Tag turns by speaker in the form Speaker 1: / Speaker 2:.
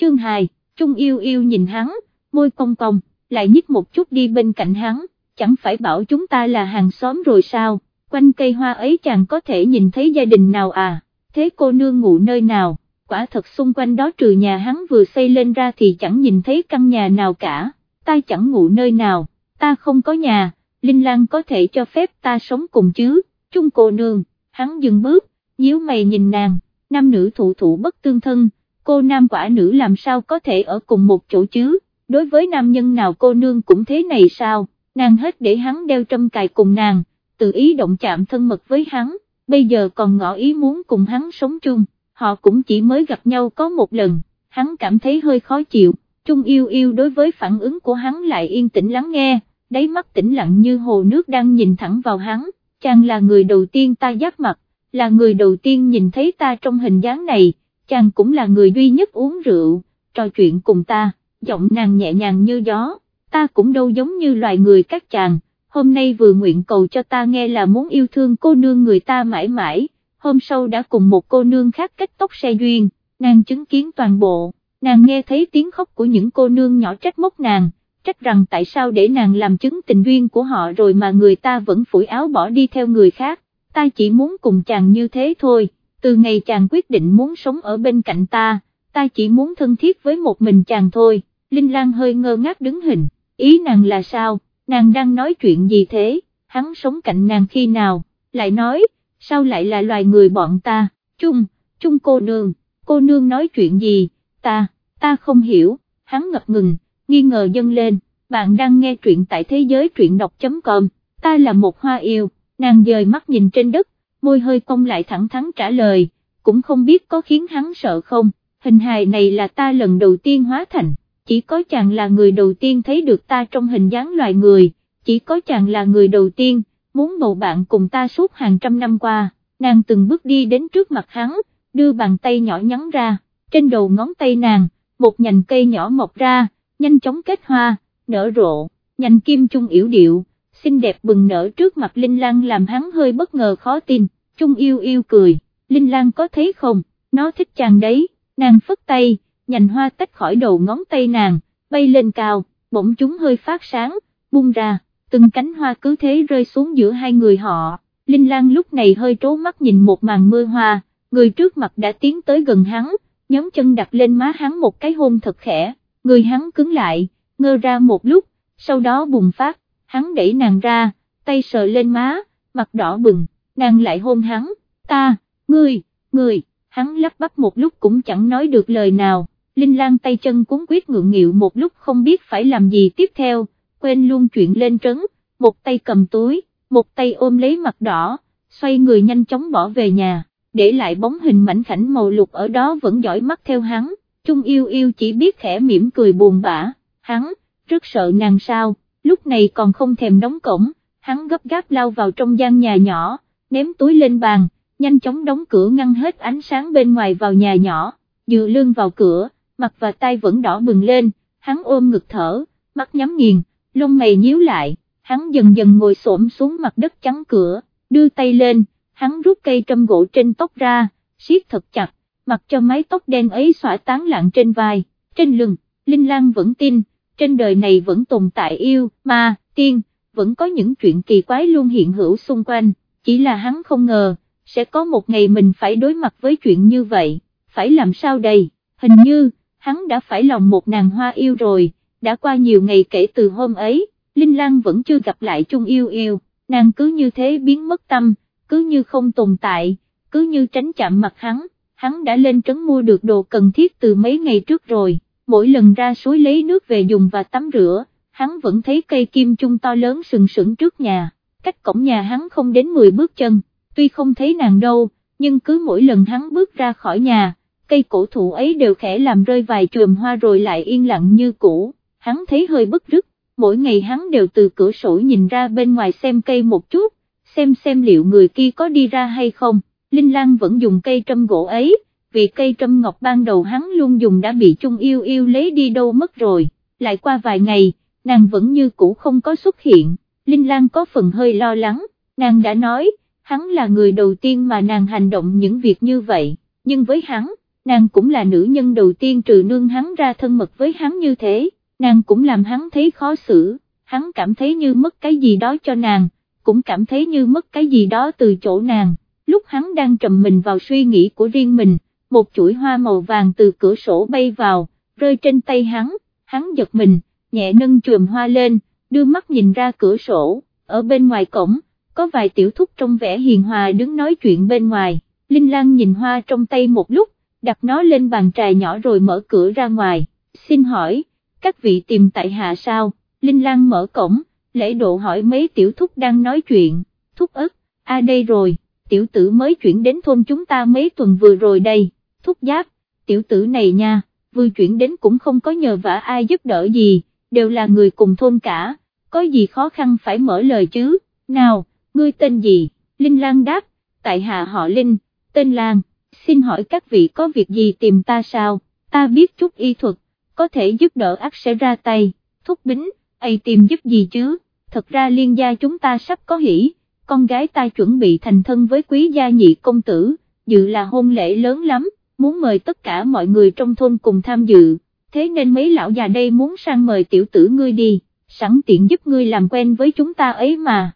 Speaker 1: chương 2, Trung yêu yêu nhìn hắn, môi cong cong, lại nhích một chút đi bên cạnh hắn, chẳng phải bảo chúng ta là hàng xóm rồi sao, quanh cây hoa ấy chàng có thể nhìn thấy gia đình nào à, thế cô nương ngủ nơi nào, quả thật xung quanh đó trừ nhà hắn vừa xây lên ra thì chẳng nhìn thấy căn nhà nào cả, ta chẳng ngủ nơi nào, ta không có nhà, Linh Lan có thể cho phép ta sống cùng chứ, Trung cô nương, hắn dừng bước, nhíu mày nhìn nàng, nam nữ thụ thụ bất tương thân, cô nam quả nữ làm sao có thể ở cùng một chỗ chứ, đối với nam nhân nào cô nương cũng thế này sao, nàng hết để hắn đeo trâm cài cùng nàng, tự ý động chạm thân mật với hắn, bây giờ còn ngỏ ý muốn cùng hắn sống chung, họ cũng chỉ mới gặp nhau có một lần, hắn cảm thấy hơi khó chịu, Trung yêu yêu đối với phản ứng của hắn lại yên tĩnh lắng nghe, đáy mắt tĩnh lặng như hồ nước đang nhìn thẳng vào hắn, chàng là người đầu tiên ta giáp mặt, là người đầu tiên nhìn thấy ta trong hình dáng này, chàng cũng là người duy nhất uống rượu, trò chuyện cùng ta, giọng nàng nhẹ nhàng như gió, ta cũng đâu giống như loài người các chàng, hôm nay vừa nguyện cầu cho ta nghe là muốn yêu thương cô nương người ta mãi mãi, hôm sau đã cùng một cô nương khác kết tóc xe duyên, nàng chứng kiến toàn bộ, nàng nghe thấy tiếng khóc của những cô nương nhỏ trách móc nàng, trách rằng tại sao để nàng làm chứng tình duyên của họ rồi mà người ta vẫn phủi áo bỏ đi theo người khác, ta chỉ muốn cùng chàng như thế thôi, từ ngày chàng quyết định muốn sống ở bên cạnh ta, ta chỉ muốn thân thiết với một mình chàng thôi, Linh Lan hơi ngơ ngác đứng hình, ý nàng là sao, nàng đang nói chuyện gì thế, hắn sống cạnh nàng khi nào, lại nói, sao lại là loài người bọn ta, chung, chung cô nương, cô nương nói chuyện gì, ta, ta không hiểu, hắn ngập ngừng, nghi ngờ dâng lên, bạn đang nghe truyện tại thế giới truyện đọc.com, ta là một hoa yêu, nàng dời mắt nhìn trên đất, môi hơi cong lại thẳng thắn trả lời, cũng không biết có khiến hắn sợ không, hình hài này là ta lần đầu tiên hóa thành, chỉ có chàng là người đầu tiên thấy được ta trong hình dáng loài người, chỉ có chàng là người đầu tiên, muốn bầu bạn cùng ta suốt hàng trăm năm qua, nàng từng bước đi đến trước mặt hắn, đưa bàn tay nhỏ nhắn ra, trên đầu ngón tay nàng, một nhành cây nhỏ mọc ra, nhanh chóng kết hoa, nở rộ, nhành kim chung yểu điệu, xinh đẹp bừng nở trước mặt Linh Lan làm hắn hơi bất ngờ khó tin, chung yêu yêu cười, Linh Lan có thấy không, nó thích chàng đấy, nàng phất tay, nhành hoa tách khỏi đầu ngón tay nàng, bay lên cao, bỗng chúng hơi phát sáng, bung ra, từng cánh hoa cứ thế rơi xuống giữa hai người họ, Linh Lan lúc này hơi trố mắt nhìn một màn mưa hoa, người trước mặt đã tiến tới gần hắn, nhóm chân đặt lên má hắn một cái hôn thật khẽ, người hắn cứng lại, ngơ ra một lúc, sau đó bùng phát, hắn đẩy nàng ra, tay sờ lên má, mặt đỏ bừng, nàng lại hôn hắn, ta, ngươi, ngươi, hắn lắp bắp một lúc cũng chẳng nói được lời nào, Linh Lan tay chân cuốn quyết ngượng nghịu một lúc không biết phải làm gì tiếp theo, quên luôn chuyện lên trấn, một tay cầm túi, một tay ôm lấy mặt đỏ, xoay người nhanh chóng bỏ về nhà, để lại bóng hình mảnh khảnh màu lục ở đó vẫn dõi mắt theo hắn, Trung yêu yêu chỉ biết khẽ mỉm cười buồn bã, hắn, rất sợ nàng sao, lúc này còn không thèm đóng cổng, hắn gấp gáp lao vào trong gian nhà nhỏ, ném túi lên bàn, nhanh chóng đóng cửa ngăn hết ánh sáng bên ngoài vào nhà nhỏ, dựa lưng vào cửa, mặt và tay vẫn đỏ bừng lên, hắn ôm ngực thở, mắt nhắm nghiền, lông mày nhíu lại, hắn dần dần ngồi xổm xuống mặt đất chắn cửa, đưa tay lên, hắn rút cây trâm gỗ trên tóc ra, siết thật chặt, mặc cho mái tóc đen ấy xõa tán lạng trên vai, trên lưng, Linh Lan vẫn tin, trên đời này vẫn tồn tại yêu, ma, tiên, vẫn có những chuyện kỳ quái luôn hiện hữu xung quanh, chỉ là hắn không ngờ, sẽ có một ngày mình phải đối mặt với chuyện như vậy, phải làm sao đây, hình như, hắn đã phải lòng một nàng hoa yêu rồi, đã qua nhiều ngày kể từ hôm ấy, Linh Lan vẫn chưa gặp lại chung yêu yêu, nàng cứ như thế biến mất tâm, cứ như không tồn tại, cứ như tránh chạm mặt hắn, hắn đã lên trấn mua được đồ cần thiết từ mấy ngày trước rồi, mỗi lần ra suối lấy nước về dùng và tắm rửa, hắn vẫn thấy cây kim chung to lớn sừng sững trước nhà, cách cổng nhà hắn không đến 10 bước chân, tuy không thấy nàng đâu, nhưng cứ mỗi lần hắn bước ra khỏi nhà, cây cổ thụ ấy đều khẽ làm rơi vài chùm hoa rồi lại yên lặng như cũ, hắn thấy hơi bức rứt, mỗi ngày hắn đều từ cửa sổ nhìn ra bên ngoài xem cây một chút, xem xem liệu người kia có đi ra hay không, Linh Lan vẫn dùng cây trâm gỗ ấy, vì cây trâm ngọc ban đầu hắn luôn dùng đã bị chung yêu yêu lấy đi đâu mất rồi, lại qua vài ngày, nàng vẫn như cũ không có xuất hiện, Linh Lan có phần hơi lo lắng, nàng đã nói, hắn là người đầu tiên mà nàng hành động những việc như vậy, nhưng với hắn, nàng cũng là nữ nhân đầu tiên trừ nương hắn ra thân mật với hắn như thế, nàng cũng làm hắn thấy khó xử, hắn cảm thấy như mất cái gì đó cho nàng, cũng cảm thấy như mất cái gì đó từ chỗ nàng, lúc hắn đang trầm mình vào suy nghĩ của riêng mình, một chuỗi hoa màu vàng từ cửa sổ bay vào, rơi trên tay hắn, hắn giật mình, nhẹ nâng chùm hoa lên, đưa mắt nhìn ra cửa sổ, ở bên ngoài cổng, có vài tiểu thúc trong vẻ hiền hòa đứng nói chuyện bên ngoài, Linh Lan nhìn hoa trong tay một lúc, đặt nó lên bàn trà nhỏ rồi mở cửa ra ngoài, xin hỏi, các vị tìm tại hạ sao, Linh Lan mở cổng, lễ độ hỏi mấy tiểu thúc đang nói chuyện, thúc ức, a đây rồi, tiểu tử mới chuyển đến thôn chúng ta mấy tuần vừa rồi đây, thúc giáp, tiểu tử này nha, vừa chuyển đến cũng không có nhờ vả ai giúp đỡ gì, đều là người cùng thôn cả, có gì khó khăn phải mở lời chứ, nào, ngươi tên gì, Linh Lan đáp, tại hạ họ Linh, tên Lan, xin hỏi các vị có việc gì tìm ta sao, ta biết chút y thuật, có thể giúp đỡ ác sẽ ra tay, thúc bính, ai tìm giúp gì chứ, thật ra liên gia chúng ta sắp có hỷ, con gái ta chuẩn bị thành thân với quý gia nhị công tử, dự là hôn lễ lớn lắm, muốn mời tất cả mọi người trong thôn cùng tham dự, thế nên mấy lão già đây muốn sang mời tiểu tử ngươi đi, sẵn tiện giúp ngươi làm quen với chúng ta ấy mà.